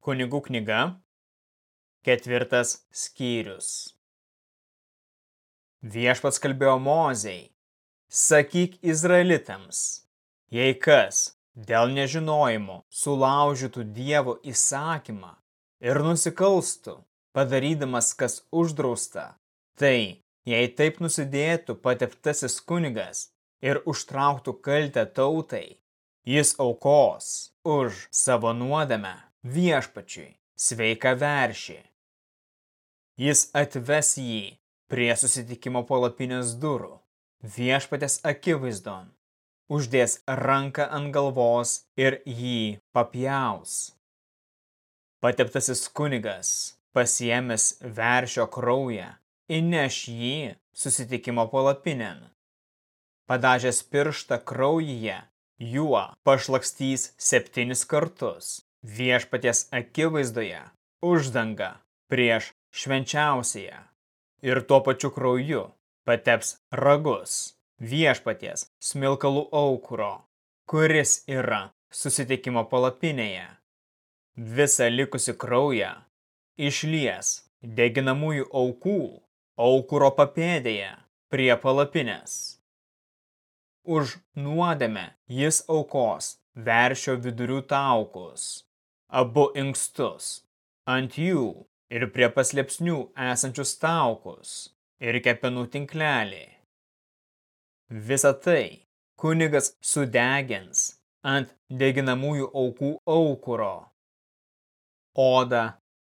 Kunigų knyga, ketvirtas skyrius. Viešpats kalbėjo Mozei, sakyk Izraelitams, jei kas dėl nežinojimo sulaužytų Dievo įsakymą ir nusikalstų, padarydamas kas uždrausta, tai, jei taip nusidėtų pateptasis kunigas ir užtrauktų kaltę tautai, jis aukos už savo nuodėmę viešpačiui sveiką veršį. Jis atves jį prie susitikimo palapinės durų, viešpatės akivaizdon, uždės ranką ant galvos ir jį papjaus. Pateptasis kunigas, pasiemęs veršio kraują, įneš jį susitikimo palapinėn. Padažęs pirštą kraujyje, juo pašlakstys septynis kartus viešpaties akivaizdoje uždanga prieš švenčiausiąją ir tuo pačiu krauju pateps ragus viešpaties smilkalų aukuro, kuris yra susitikimo palapinėje. Visą likusi kraują išlies deginamųjų aukų aukuro papėdėje prie palapinės. Už nuodėmę jis aukos veršio vidurių taukus abu inkstus, ant jų ir prie paslėpsnių esančius taukus ir kepenų tinklelį. Visą tai kunigas sudegins ant deginamųjų aukų aukuro. Oda,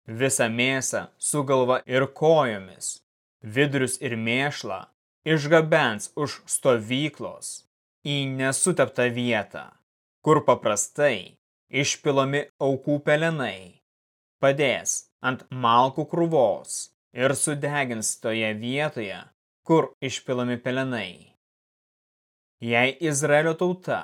visą mėsą su galva ir kojomis, vidurius ir mėšlą išgabens už stovyklos į nesuteptą vietą, kur paprastai išpilami aukų pelenai, padės ant malkų krūvos ir sudegins toje vietoje, kur išpilami pelenai. Jei Izraelio tauta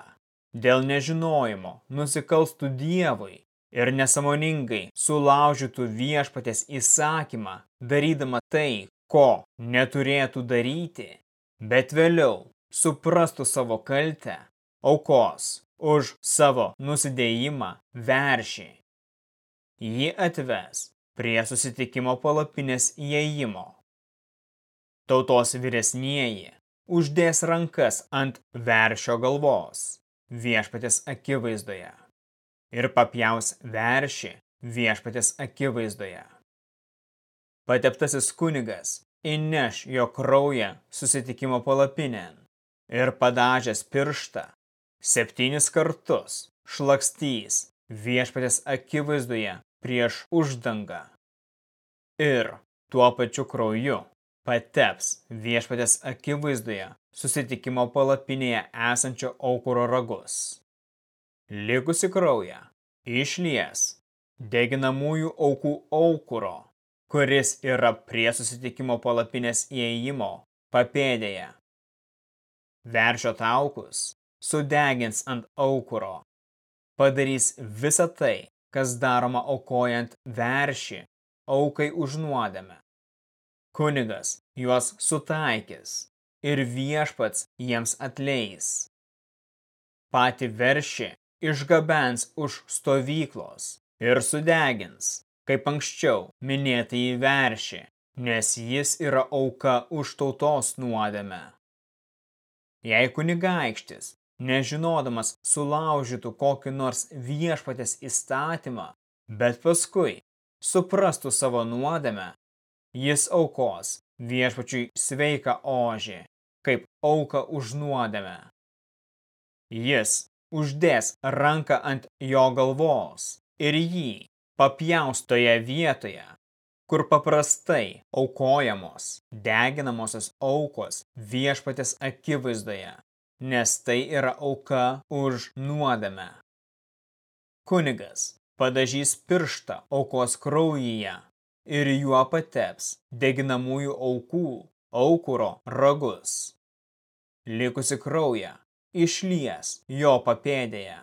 dėl nežinojimo nusikalstų Dievui ir nesamoningai sulaužytų viešpatės įsakymą, darydama tai, ko neturėtų daryti, bet vėliau suprastų savo kaltę, aukos už savo nusidėjimą veršį. Jį atves prie susitikimo palapinės įėjimo. Tautos vyresnieji uždės rankas ant veršio galvos viešpatės akivaizdoje ir papjaus veršį viešpatės akivaizdoje. Pateptasis kunigas įneš jo kraują susitikimo palapinėn ir padažęs pirštą septynis kartus šlakstys viešpatės akivaizdoje prieš uždangą ir tuo pačiu krauju pateps viešpatės akivaizdoje susitikimo palapinėje esančio aukuro ragus. Likusi kraują išlies deginamųjų aukų aukuro, kuris yra prie susitikimo palapinės įėjimo papėdėje. Veršio taukus sudegins ant aukuro. Padarys visą tai, kas daroma aukojant veršį, aukai už nuodėmę. Kunigas juos sutaikys ir viešpats jiems atleis. Pati veršį išgabens už stovyklos ir sudegins, kaip anksčiau minėtai veršį, nes jis yra auka už tautos nuodėmę. Jei kunigaikštis nežinodamas sulaužytų kokį nors viešpatės įstatymą, bet paskui suprastų savo nuodėmę, jis aukos viešpačiui sveiką ožį, kaip auka už nuodėmę. Jis uždės ranką ant jo galvos ir jį papjaus toje vietoje, kur paprastai aukojamos, deginamosios aukos viešpatės akivaizdoje nes tai yra auka už nuodėmę. Kunigas padažys pirštą aukos kraujyje ir juo pateps deginamųjų aukų aukuro ragus. Likusi kraują išlies jo papėdėje.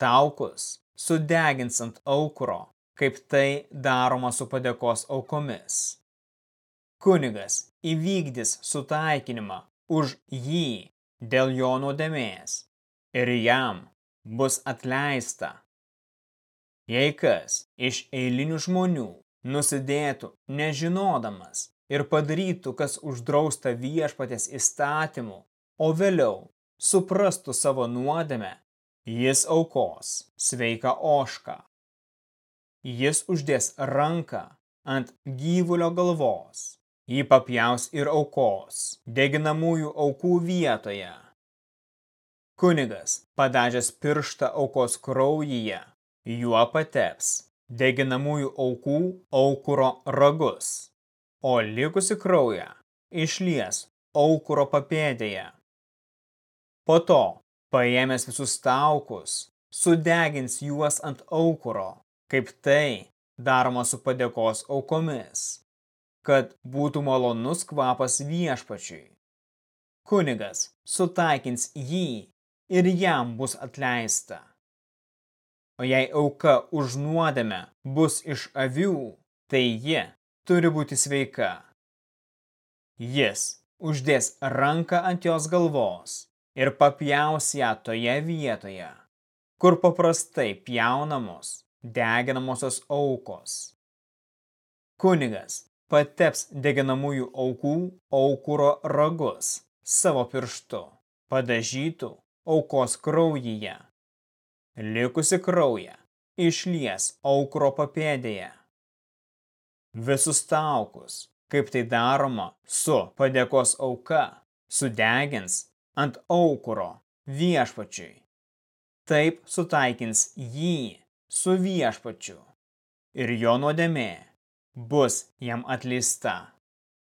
Taukus sudegins ant aukuro, kaip tai daroma su padėkos aukomis. Kunigas įvykdys sutaikinimą už jį dėl jo nuodėmės ir jam bus atleista. Jei kas iš eilinių žmonių nusidėtų nežinodamas ir padarytų, kas uždrausta viešpatės įstatymu, o vėliau suprastų savo nuodėmę, jis aukos sveiką ošką. Jis uždės ranką ant gyvulio galvos jį papjaus ir aukos, deginamųjų aukų vietoje. Kunigas, padažęs pirštą aukos kraujyje, juo pateps deginamųjų aukų aukuro ragus, o likusi kraują išlies aukuro papėdėje. Po to, paėmęs visus taukus, sudegins juos ant aukuro, kaip tai daroma su padėkos aukomis kad būtų malonus kvapas viešpačiui. Kunigas sutaikins jį ir jam bus atleista. O jei auka už nuodėmę bus iš avių, tai ji turi būti sveika. Jis uždės ranką ant jos galvos ir papjaus ją toje vietoje, kur paprastai pjaunamos deginamosios aukos. Kunigas pateps deginamųjų aukų aukuro ragus savo pirštu, padažytų aukos kraujyje. Likusi kraują išlies aukuro papėdėje. Visus taukus, kaip tai daroma su padėkos auka, sudegins ant aukuro viešpačiui. Taip sutaikins jį su viešpačiu ir jo nuodėmė bus jam atleista.